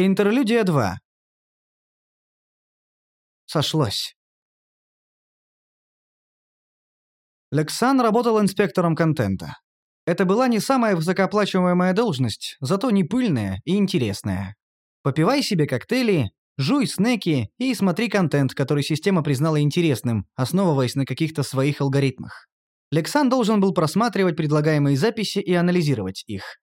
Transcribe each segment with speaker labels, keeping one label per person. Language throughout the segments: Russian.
Speaker 1: Интерлюдия 2. Сошлось. Лексан работал инспектором контента. Это была не самая высокооплачиваемая должность, зато не пыльная и интересная. Попивай себе коктейли, жуй снеки и смотри контент, который система признала интересным, основываясь на каких-то своих алгоритмах. Лексан должен был просматривать предлагаемые записи и анализировать их.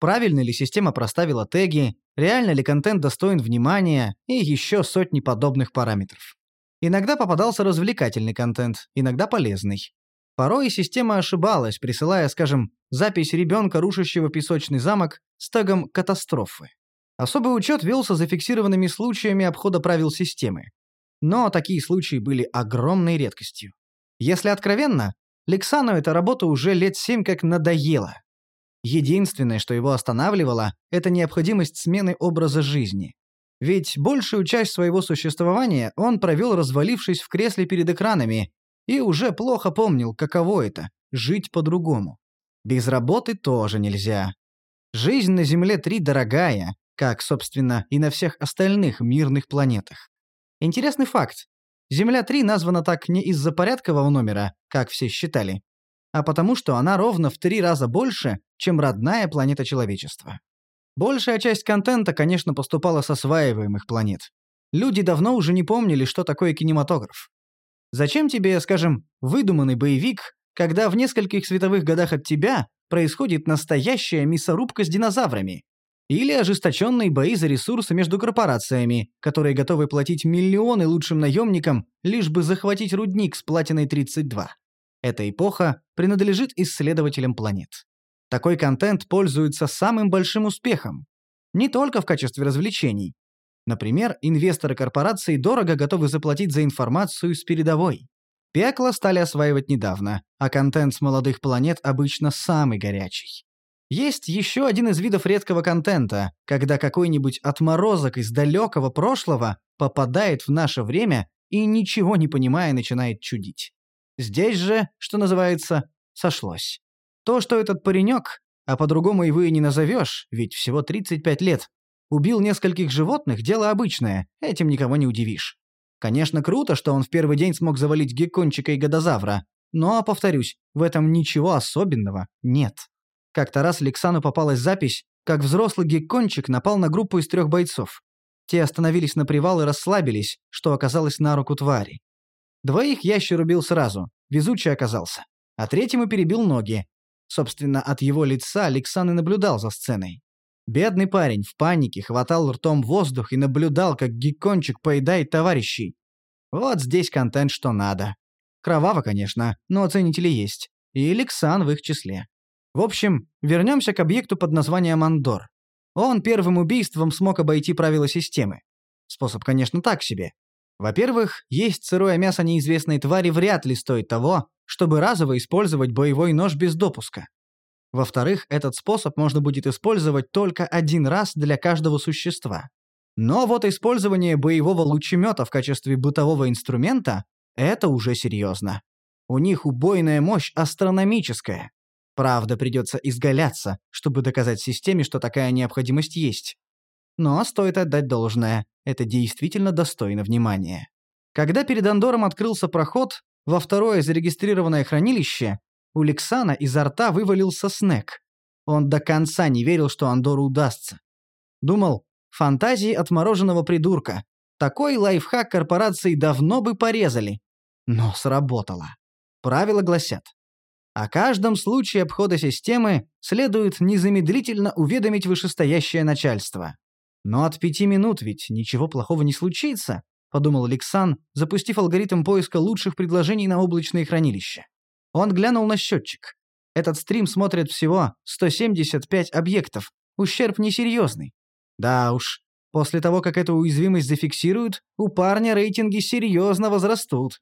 Speaker 1: Правильно ли система проставила теги, реально ли контент достоин внимания и еще сотни подобных параметров. Иногда попадался развлекательный контент, иногда полезный. Порой система ошибалась, присылая, скажем, запись ребенка, рушащего песочный замок, с тегом «катастрофы». Особый учет велся зафиксированными случаями обхода правил системы. Но такие случаи были огромной редкостью. Если откровенно, Лексану эта работа уже лет семь как надоела. Единственное, что его останавливало, это необходимость смены образа жизни. Ведь большую часть своего существования он провел, развалившись в кресле перед экранами, и уже плохо помнил, каково это – жить по-другому. Без работы тоже нельзя. Жизнь на Земле-3 дорогая, как, собственно, и на всех остальных мирных планетах. Интересный факт. Земля-3 названа так не из-за порядкового номера, как все считали, а потому что она ровно в три раза больше, чем родная планета человечества. Большая часть контента, конечно, поступала с осваиваемых планет. Люди давно уже не помнили, что такое кинематограф. Зачем тебе, скажем, выдуманный боевик, когда в нескольких световых годах от тебя происходит настоящая мясорубка с динозаврами? Или ожесточенные бои за ресурсы между корпорациями, которые готовы платить миллионы лучшим наемникам, лишь бы захватить рудник с платиной 32? Эта эпоха принадлежит исследователям планет. Такой контент пользуется самым большим успехом. Не только в качестве развлечений. Например, инвесторы корпораций дорого готовы заплатить за информацию с передовой. Пекло стали осваивать недавно, а контент с молодых планет обычно самый горячий. Есть еще один из видов редкого контента, когда какой-нибудь отморозок из далекого прошлого попадает в наше время и, ничего не понимая, начинает чудить. Здесь же, что называется, сошлось. То, что этот паренек, а по-другому его и не назовешь, ведь всего 35 лет, убил нескольких животных, дело обычное, этим никого не удивишь. Конечно, круто, что он в первый день смог завалить геккончика и годозавра, но, повторюсь, в этом ничего особенного нет. Как-то раз Лексану попалась запись, как взрослый геккончик напал на группу из трех бойцов. Те остановились на привал и расслабились, что оказалось на руку твари. Двоих ящер убил сразу, везучий оказался. А третьему перебил ноги. Собственно, от его лица Александр наблюдал за сценой. Бедный парень в панике хватал ртом воздух и наблюдал, как геккончик поедает товарищей. Вот здесь контент что надо. Кроваво, конечно, но оценители есть. И Лексан в их числе. В общем, вернемся к объекту под названием Андор. Он первым убийством смог обойти правила системы. Способ, конечно, так себе. Во-первых, есть сырое мясо неизвестной твари вряд ли стоит того, чтобы разово использовать боевой нож без допуска. Во-вторых, этот способ можно будет использовать только один раз для каждого существа. Но вот использование боевого лучемета в качестве бытового инструмента – это уже серьезно. У них убойная мощь астрономическая. Правда, придется изгаляться, чтобы доказать системе, что такая необходимость есть. Но стоит отдать должное, это действительно достойно внимания. Когда перед Андором открылся проход, во второе зарегистрированное хранилище, у Лексана изо рта вывалился снег. Он до конца не верил, что Андору удастся. Думал, фантазии отмороженного придурка. Такой лайфхак корпорации давно бы порезали. Но сработало. Правила гласят. О каждом случае обхода системы следует незамедлительно уведомить вышестоящее начальство. «Но от пяти минут ведь ничего плохого не случится», — подумал Алексан, запустив алгоритм поиска лучших предложений на облачные хранилища. Он глянул на счетчик. Этот стрим смотрит всего 175 объектов. Ущерб несерьезный. Да уж, после того, как эту уязвимость зафиксируют, у парня рейтинги серьезно возрастут.